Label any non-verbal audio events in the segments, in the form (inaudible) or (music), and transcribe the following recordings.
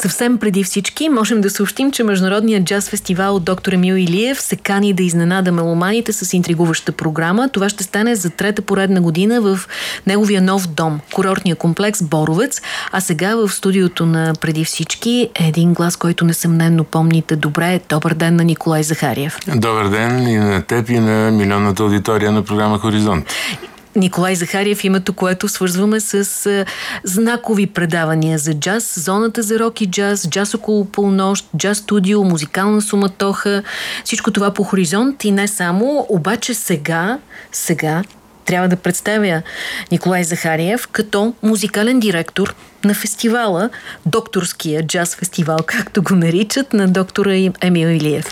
Съвсем преди всички можем да съобщим, че Международният джаз фестивал от доктор Емил Илиев се кани да изненада меломаните с интригуваща програма. Това ще стане за трета поредна година в неговия нов дом, курортния комплекс Боровец. А сега в студиото на преди всички е един глас, който несъмненно помните добре. Добър ден на Николай Захариев. Добър ден и на теб и на милионната аудитория на програма Хоризонт. Николай Захариев, името, което свързваме с а, знакови предавания за джаз, зоната за рок и джаз, джаз около полнощ, джаз студио, музикална суматоха, всичко това по хоризонт и не само, обаче сега, сега трябва да представя Николай Захариев като музикален директор на фестивала, докторския джаз фестивал, както го наричат, на доктора Емил Илиев.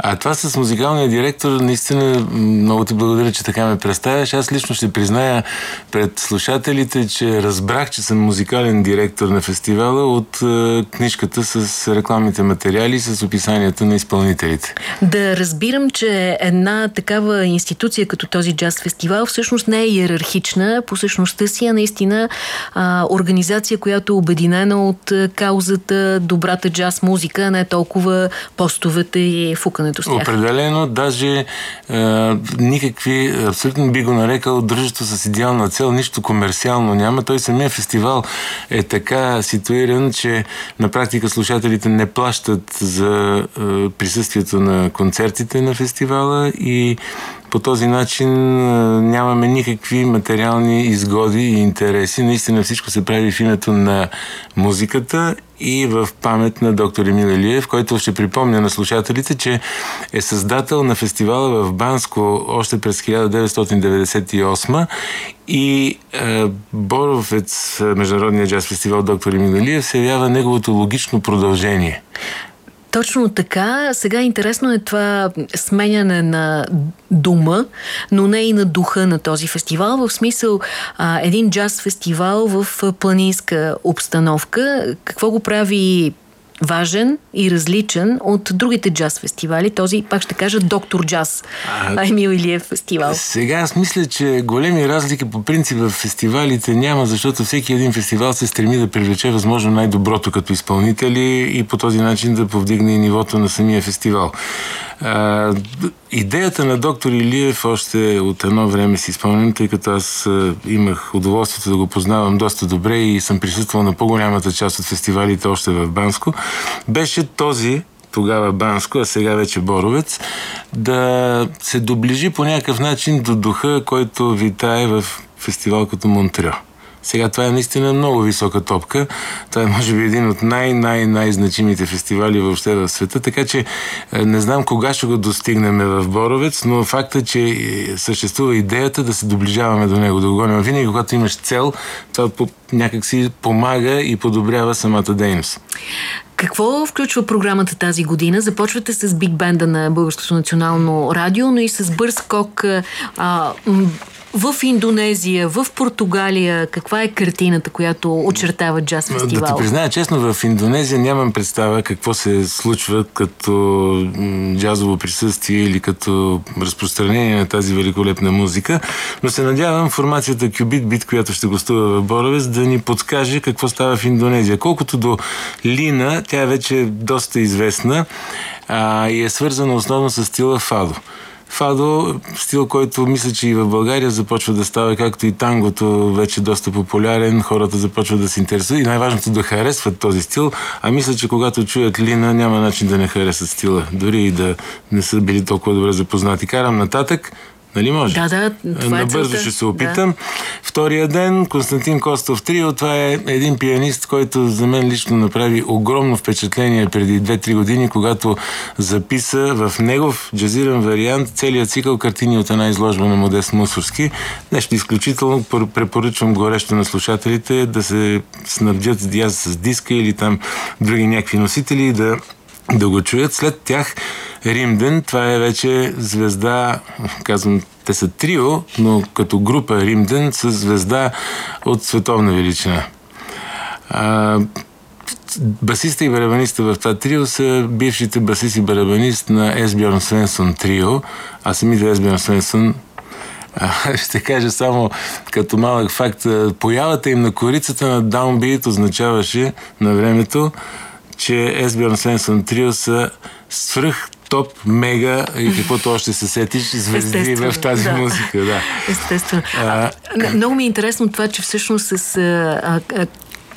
А това с музикалния директор, наистина много ти благодаря, че така ме представяш. Аз лично ще призная пред слушателите, че разбрах, че съм музикален директор на фестивала от е, книжката с рекламните материали, с описанията на изпълнителите. Да разбирам, че една такава институция като този джаз фестивал всъщност не е иерархична по същността си, а наистина а, организация, която е обединена от каузата добрата джаз музика, не толкова постовете и фукането свързването с тях. Определено, даже е, никакви, абсолютно би го нарекал дружество с идеална цел, нищо комерциално няма. Той самия фестивал е така ситуиран, че на практика слушателите не плащат за е, присъствието на концертите на фестивала и по този начин нямаме никакви материални изгоди и интереси. Наистина всичко се прави в името на музиката и в памет на доктор Емил Елиев, който ще припомня на слушателите, че е създател на фестивала в Банско още през 1998 и е, Боровец, Международния джаз фестивал доктор Емил Елиев, се явява неговото логично продължение. Точно така. Сега интересно е това сменяне на дума, но не и на духа на този фестивал. В смисъл а, един джаз фестивал в планинска обстановка. Какво го прави важен и различен от другите джаз фестивали. Този, пак ще кажа, доктор джаз. А, Емил Илиев фестивал. Сега аз мисля, че големи разлики по принцип в фестивалите няма, защото всеки един фестивал се стреми да привлече възможно най-доброто като изпълнители и по този начин да повдигне и нивото на самия фестивал. А, идеята на доктор Илиев още от едно време си спомням, тъй като аз имах удоволствието да го познавам доста добре и съм присъствал на по-голямата част от фестивалите още в Банско, беше този тогава Банско, а сега вече Боровец, да се доближи по някакъв начин до духа, който витае в фестивал като Монтрео. Сега това е наистина много висока топка. Това е може би един от най-най-най-значимите фестивали въобще в света, така че е, не знам кога ще го достигнем в Боровец, но факта, че е, съществува идеята да се доближаваме до него, да го гоним. Винаги, когато имаш цел, това някак си помага и подобрява самата дейност. Какво включва програмата тази година? Започвате с биг бенда на Българското национално радио, но и с бърз скок а, в Индонезия, в Португалия, каква е картината, която очертава джаз фестивал? Да ти призная честно, в Индонезия нямам представа какво се случва като джазово присъствие или като разпространение на тази великолепна музика, но се надявам формацията Cubit Beat, която ще гостува в Боровец, да ни подскаже какво става в Индонезия. Колкото до Лина, тя е вече доста известна а, и е свързана основно с стила Фадо. Фадо, стил, който мисля, че и в България започва да става, както и тангото, вече доста популярен, хората започват да се интересуват и най-важното да харесват този стил, а мисля, че когато чуят Лина, няма начин да не харесат стила, дори и да не са били толкова добре запознати. Карам нататък, Нали може? Да, да. Това е Набързо е ще се опитам. Да. Втория ден Константин Костов Трио. Това е един пианист, който за мен лично направи огромно впечатление преди 2-3 години, когато записа в негов джазиран вариант целият цикъл картини от една изложба на Модест Мусорски. Нещо изключително. Препоръчвам горещо на слушателите да се снабдят с диска или там други някакви носители и да да го чуят. След тях Римден, това е вече звезда, казвам, те са трио, но като група Римден са звезда от световна величина. А, басиста и барабаниста в това трио са бившите басист и барабанист на Есбjörn Свенсон трио, а самите Есбjörn Свенсон (laughs) ще кажа само като малък факт, появата им на корицата на Downbeat означаваше на времето че Есбjörn Свенсон Трио са свръх топ, мега и каквото още се сетиш, звезди в тази да. музика. Да. Естествено. А, а, много ми е интересно това, че всъщност с а, а,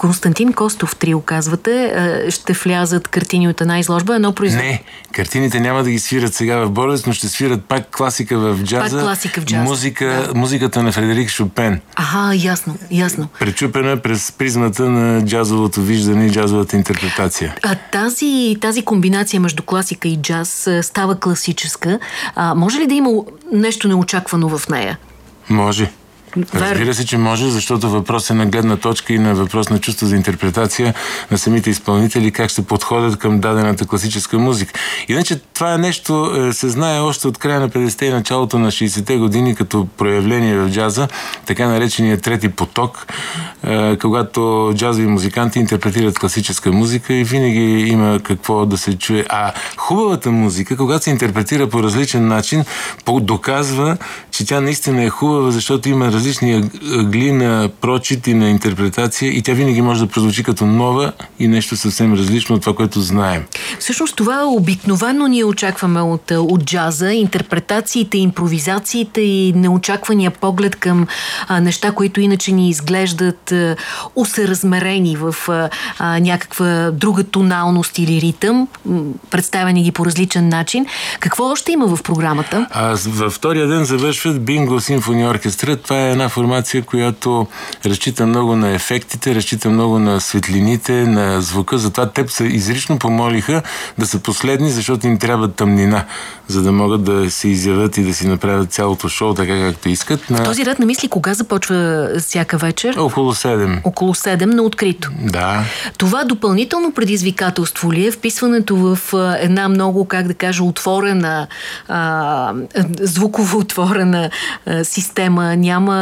Константин Костов три оказвате, ще влязат картини от една изложба, едно производство. Не, картините няма да ги свират сега в Болест, но ще свират пак класика в джаза. Пак класика в джаза. Музика, да. Музиката на Фредерик Шопен. Ага, ясно, ясно. Пречупена през призмата на джазовото виждане и джазовата интерпретация. А тази, тази комбинация между класика и джаз става класическа. А, може ли да има нещо неочаквано в нея? Може. Разбира се, че може, защото въпрос е на гледна точка и на въпрос на чувство за интерпретация на самите изпълнители, как ще подходят към дадената класическа музика. Иначе това е нещо, се знае още от края на 50-те и началото на 60-те години като проявление в джаза, така наречения трети поток, е, когато джазови музиканти интерпретират класическа музика и винаги има какво да се чуе. А хубавата музика, когато се интерпретира по различен начин, доказва, че тя наистина е хубава, защото има различни ъгли на прочит и на интерпретация и тя винаги може да прозвучи като нова и нещо съвсем различно от това, което знаем. Всъщност това обикновено ние очакваме от, от джаза, интерпретациите, импровизациите и неочаквания поглед към а, неща, които иначе ни изглеждат а, усъразмерени в а, някаква друга тоналност или ритъм, представени ги по различен начин. Какво още има в програмата? А, във втория ден завършват Бинго Симфони оркестра. Това е една формация, която разчита много на ефектите, разчита много на светлините, на звука. Затова теб се изрично помолиха да са последни, защото им трябва тъмнина, за да могат да се изявят и да си направят цялото шоу така както искат. На... В този ред на мисли кога започва всяка вечер? Около 7. Около 7 на открито. Да. Това допълнително предизвикателство ли е вписването в една много, как да кажа, отворена, а, звуково отворена а, система, няма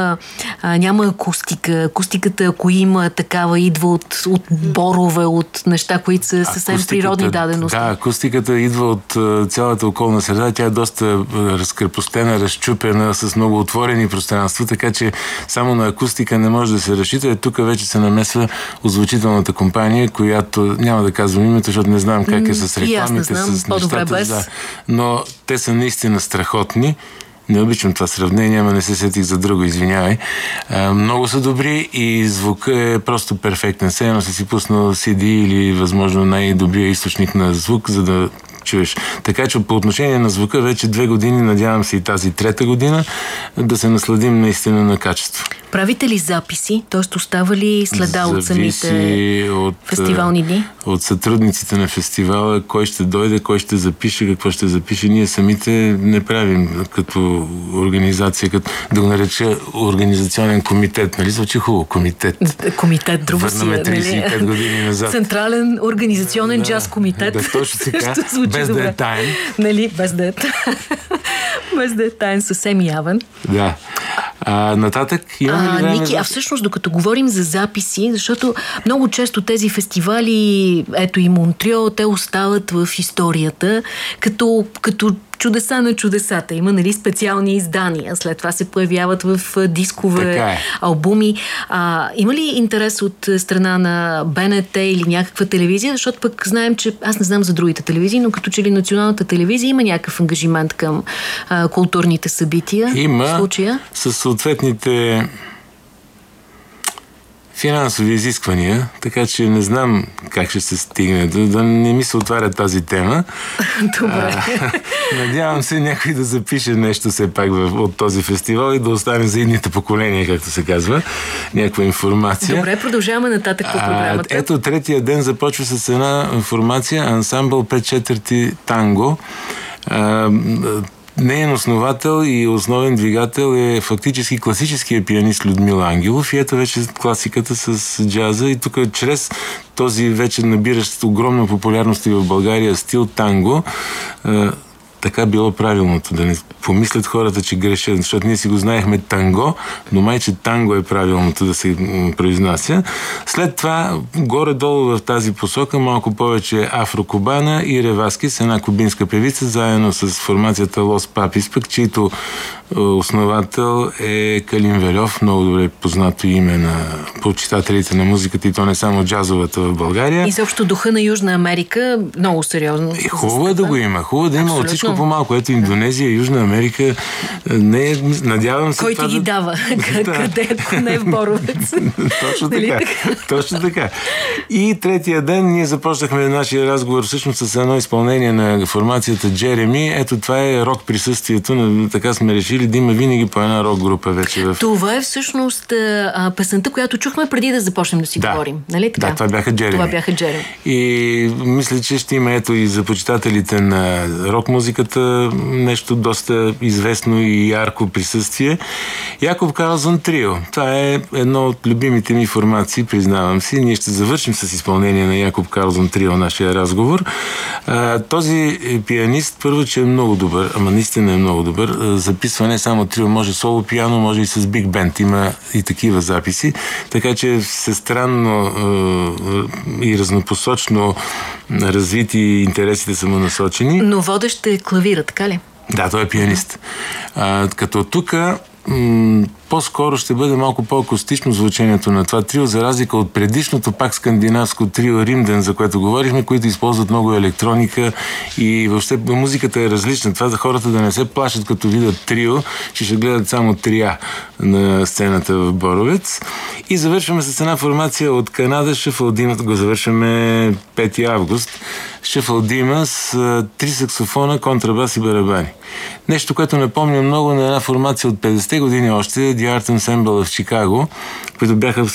а, няма акустика. Акустиката, ако има такава, идва от, от борове, от неща, които са съвсем природни дадености. Да, акустиката идва от цялата околна среда. Тя е доста разкрепостена, разчупена, с много отворени пространства, така че само на акустика не може да се разчита. Тук вече се намесва озвучителната компания, която няма да казвам името, защото не знам как е с рекламите, с нещата. Да. Но те са наистина страхотни. Не обичам това сравнение, ама не се сетих за друго, извинявай. Много са добри и звукът е просто перфектен. Все едно си пуснал CD или възможно най-добрия източник на звук, за да чуеш. Така че по отношение на звука вече две години, надявам се и тази трета година, да се насладим наистина на качество. Правите ли записи? Т.е. остава ли следа от самите от, фестивални дни? От сътрудниците на фестивала, кой ще дойде, кой ще запише, какво ще запише. Ние самите не правим като организация, като да го нареча организационен комитет. Нали звучи хубаво? Комитет. Комитет, друго Върнаме 35 нали? години назад. Централен организационен да, джаз комитет. Да, точно (laughs) така. Без да е тайн. Нали, без да е (laughs) без да е тайн, съвсем явен. Да. А, нататък имаме ли време? Ники, а всъщност докато говорим за записи, защото много често тези фестивали, ето и Монтрео, те остават в историята като, като чудеса на чудесата. Има нали, специални издания, след това се появяват в дискове, е. албуми. А, има ли интерес от страна на БНТ или някаква телевизия? Защото пък знаем, че аз не знам за другите телевизии, но като че ли националната телевизия има някакъв ангажимент към а, културните събития. Има. В случая. С съответните финансови изисквания, така че не знам как ще се стигне. Да, да не ми се отваря тази тема. (laughs) Добре. А, (laughs) надявам се някой да запише нещо все пак в, от този фестивал и да остане за едните поколения, както се казва. Някаква информация. Добре, продължаваме нататък по програмата. А, ето, третия ден започва с една информация. Ансамбъл 5 четвърти танго. А, Нейен основател и основен двигател е фактически класическия пианист Людмила Ангелов и ето вече класиката с джаза. И тук чрез този вече набиращ огромна популярност и в България стил танго така било правилното. Да не помислят хората, че грешат, защото ние си го знаехме танго, но май, че танго е правилното да се произнася. След това, горе-долу в тази посока, малко повече Афрокубана и Реваски с една кубинска певица, заедно с формацията Лос Папис, пък, чието Основател е Калин Велев, много добре познато име на почитателите на музиката и то не само джазовата в България. И също духа на Южна Америка много сериозно. И хубаво е да го има. Хубаво е да има от всичко по-малко. Ето Индонезия, Южна Америка. Не, надявам се. Кой ти ги дава? (laughs) Къде не е в Боровец? (laughs) Точно нали така. Точно така. И третия ден ние започнахме нашия разговор всъщност с едно изпълнение на формацията Джереми. Ето това е рок присъствието. Така сме решили да има винаги по една рок група вече. В... Това е всъщност а, песента, която чухме преди да започнем да си да. говорим. Нали така? Да, това бяха Джереми. Това бяха Джереми. И мисля, че ще има ето и за почитателите на рок музиката нещо доста известно и ярко присъствие. Якоб Карлзон Трио. Това е едно от любимите ми формации, признавам си. Ние ще завършим с изпълнение на Якоб Карлзон Трио нашия разговор. А, този пианист, първо, че е много добър, ама наистина е много добър. Записва не само трио, може соло пиано, може и с биг бенд. Има и такива записи. Така че всестранно и разнопосочно развити интересите са му насочени. Но водещ е клавира, така ли? Да, той е пианист. А, като тук по-скоро ще бъде малко по-акустично звучението на това трио, за разлика от предишното пак скандинавско трио Римден, за което говорихме, които използват много електроника и въобще музиката е различна. Това за хората да не се плашат като видят трио, че ще гледат само трия на сцената в Боровец. И завършваме с една формация от Канада, Шафалдимът го завършваме 5 август. Шафалдима с три саксофона, контрабас и барабани. Нещо, което напомня много на една формация от 50-те години още, The Art Ensemble в Чикаго, които бяха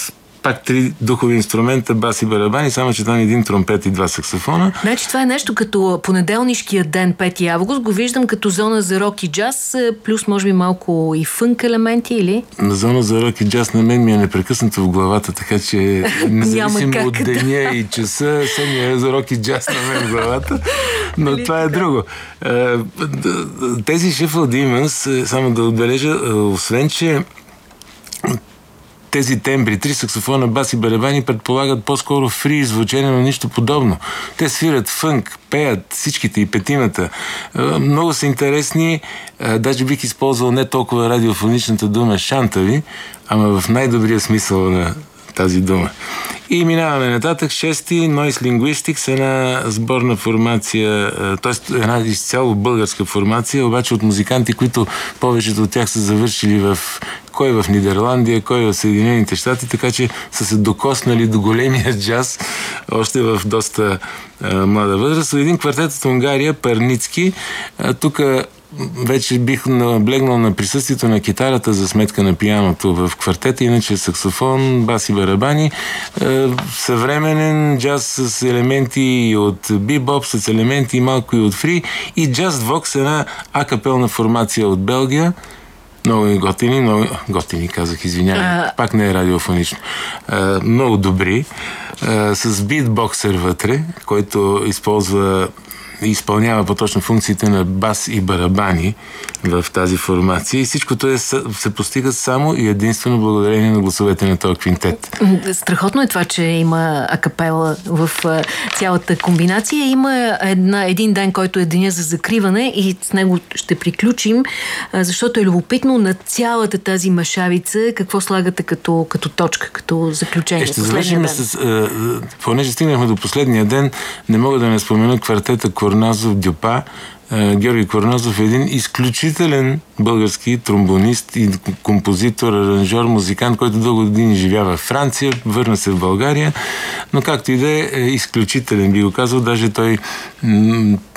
пак три духови инструмента, бас и барабани, само че там един тромпет и два саксофона. Значи това е нещо като понеделнишкия ден, 5 август, го виждам като зона за рок и джаз, плюс може би малко и фънк елементи, или? На зона за рок и джаз на мен ми е непрекъснато в главата, така че (laughs) независимо от деня и часа, се ми е за рок и джаз на мен в главата. (laughs) Но Ли, това е друго. Е, тези Shuffle Demons, е, само да отбележа, освен че тези тембри, три саксофона, бас и барабани предполагат по-скоро фри звучение, но нищо подобно. Те свират фънк, пеят всичките и петимата. Е, много са интересни. Е, даже бих използвал не толкова радиофоничната дума шантави, ама в най-добрия смисъл на тази дума. И минаваме нататък. Шести Noise Linguistics, една сборна формация, т.е. една изцяло българска формация, обаче от музиканти, които повечето от тях са завършили в кой в Нидерландия, кой в Съединените щати, така че са се докоснали до големия джаз още в доста млада възраст. Един квартет от Унгария, Парницки. Тук вече бих наблегнал на присъствието на китарата за сметка на пияното в квартета, иначе саксофон, бас и барабани. Е, съвременен джаз с елементи от бибоп, с елементи малко и от фри и джаз вокс, една акапелна формация от Белгия. Много готини, много готини, казах, извинявай. А... Пак не е радиофонично. А, е, много добри. А, е, с битбоксер вътре, който използва изпълнява по-точно функциите на бас и барабани в тази формация и всичкото е, се постига само и единствено благодарение на гласовете на този квинтет. Страхотно е това, че има акапела в цялата комбинация. Има една, един ден, който е деня за закриване и с него ще приключим, защото е любопитно на цялата тази машавица какво слагате като, като точка, като заключение. Е, ще завършим с... Понеже стигнахме до последния ден, не мога да не спомена квартета Cornazo Dupin Георги Корнозов е един изключителен български тромбонист и композитор, аранжор, музикант, който дълго години живява в Франция, върна се в България, но както и да е, е изключителен, би го казал. Даже той,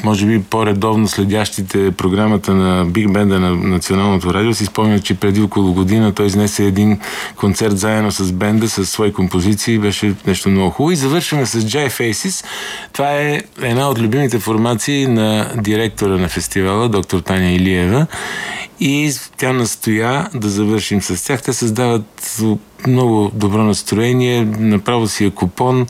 може би по-редовно следящите програмата на Биг Бенда на Националното радио, си спомня, че преди около година той изнесе един концерт заедно с бенда, с свои композиции. Беше нещо много хубаво. И завършваме с Jai Faces. Това е една от любимите формации на директора на фестивала, доктор Таня Илиева. И тя настоя да завършим с тях. Те създават много добро настроение, направо си е купон,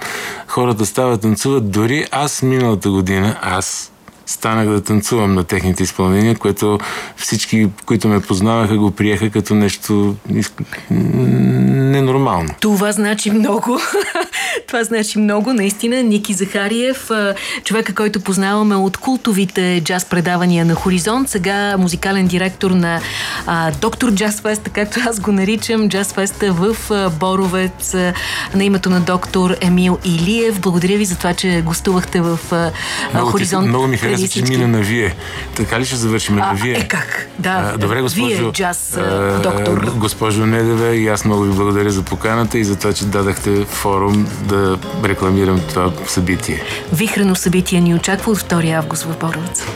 хората стават, танцуват. Дори аз миналата година, аз станах да танцувам на техните изпълнения, което всички, които ме познаваха, го приеха като нещо ненормално. Това значи много. Това значи много, наистина. Ники Захариев, човека, който познаваме от култовите джаз предавания на Хоризонт, сега музикален директор на а, Доктор Джаз Фест, както аз го наричам, Джаз Феста в а, Боровец на името на доктор Емил Илиев. Благодаря ви за това, че гостувахте в а, много Хоризонт. Ти, много ми хареса, че мина на вие. Така ли ще завършим на вие? Е, как? Да. А, добре, госпожо. Вие, джаз а, доктор. Госпожо Недева, и аз много ви благодаря за поканата и за това, че дадахте форум да рекламирам това събитие. Вихрено събитие ни очаква от 2 август в Боровец.